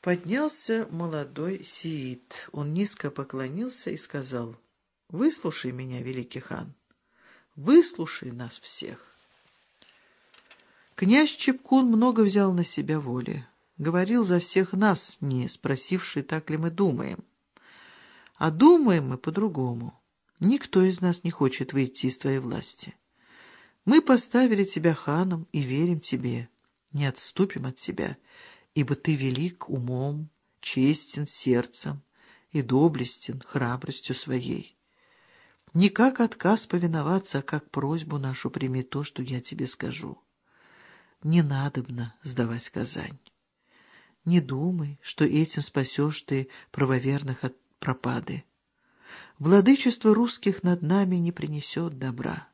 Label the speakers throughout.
Speaker 1: Поднялся молодой сиит. Он низко поклонился и сказал, «Выслушай меня, великий хан, выслушай нас всех». Князь Чепкун много взял на себя воли. Говорил за всех нас, не спросивший, так ли мы думаем. А думаем мы по-другому. Никто из нас не хочет выйти из твоей власти. Мы поставили тебя ханом и верим тебе, не отступим от тебя, ибо ты велик умом, честен сердцем и доблестен храбростью своей. Не как отказ повиноваться, а как просьбу нашу прими то, что я тебе скажу. Не надобно сдавать Казань. Не думай, что этим спасешь ты правоверных от пропады. Владычество русских над нами не принесет добра.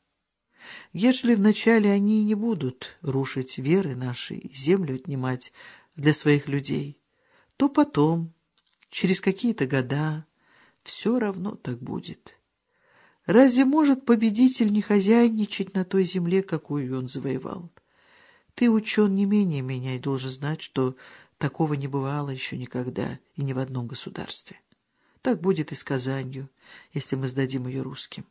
Speaker 1: Ежели вначале они не будут рушить веры нашей, землю отнимать для своих людей, то потом, через какие-то года, все равно так будет. Разве может победитель не хозяйничать на той земле, какую он завоевал? Ты учен не менее меня и должен знать, что такого не бывало еще никогда и ни в одном государстве. Так будет и с Казанью, если мы сдадим ее русским.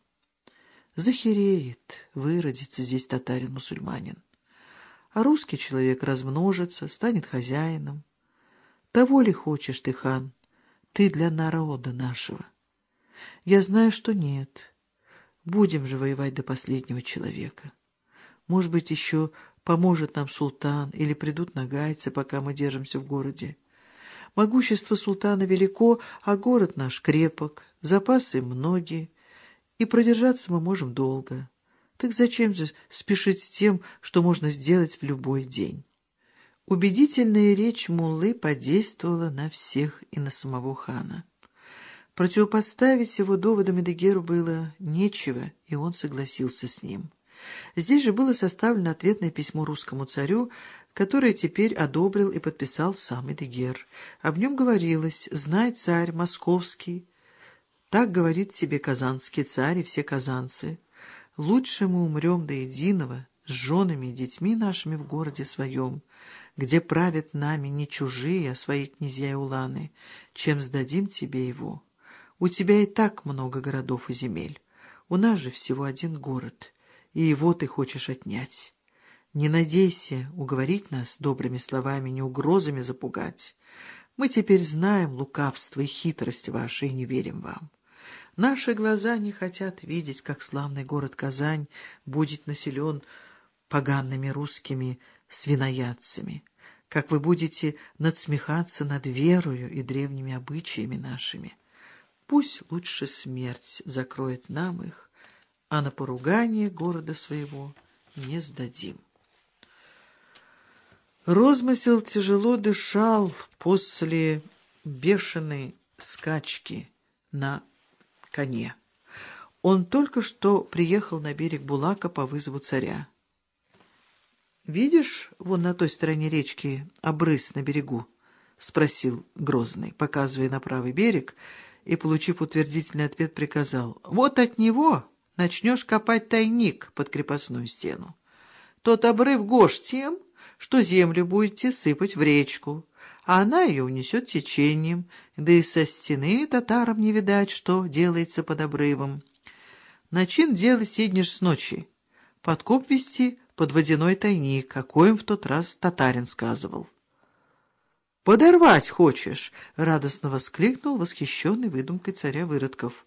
Speaker 1: Захереет, выродится здесь татарин-мусульманин. А русский человек размножится, станет хозяином. Того ли хочешь ты, хан, ты для народа нашего? Я знаю, что нет. Будем же воевать до последнего человека. Может быть, еще поможет нам султан или придут нагайцы, пока мы держимся в городе. Могущество султана велико, а город наш крепок, запасы многие, и продержаться мы можем долго. Так зачем же спешить с тем, что можно сделать в любой день? Убедительная речь Муллы подействовала на всех и на самого хана. Противопоставить его доводам Эдегеру было нечего, и он согласился с ним. Здесь же было составлено ответное письмо русскому царю, которое теперь одобрил и подписал сам Эдегер. А в нем говорилось «Знай, царь московский, так говорит себе казанский царь и все казанцы. Лучше мы умрем до единого, с женами и детьми нашими в городе своем, где правят нами не чужие, а свои князья и уланы, чем сдадим тебе его. У тебя и так много городов и земель. У нас же всего один город, и его ты хочешь отнять. Не надейся уговорить нас добрыми словами, не угрозами запугать. Мы теперь знаем лукавство и хитрость ваши и не верим вам. Наши глаза не хотят видеть, как славный город Казань будет населен поганными русскими свиноядцами, как вы будете надсмехаться над верою и древними обычаями нашими. Пусть лучше смерть закроет нам их, а на поругание города своего не сдадим. Розмысел тяжело дышал после бешеной скачки на коне. Он только что приехал на берег Булака по вызову царя. «Видишь, вон на той стороне речки обрыз на берегу?» — спросил Грозный, показывая на правый берег, и, получив утвердительный ответ, приказал. «Вот от него начнешь копать тайник под крепостную стену. Тот обрыв гош тем, что землю будете сыпать в речку, а она ее унесет течением, да и со стены татарам не видать, что делается под обрывом. Начин делать сиднешь с ночи, подкоп вести под водяной тайник, какой в тот раз татарин сказывал. «Подорвать хочешь!» — радостно воскликнул восхищенный выдумкой царя Выродков.